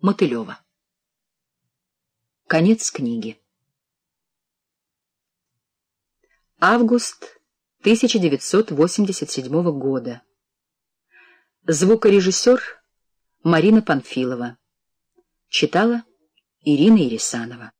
Мотылева. Конец книги. Август 1987 года. Звукорежиссер Марина Панфилова. Читала Ирина Ирисанова.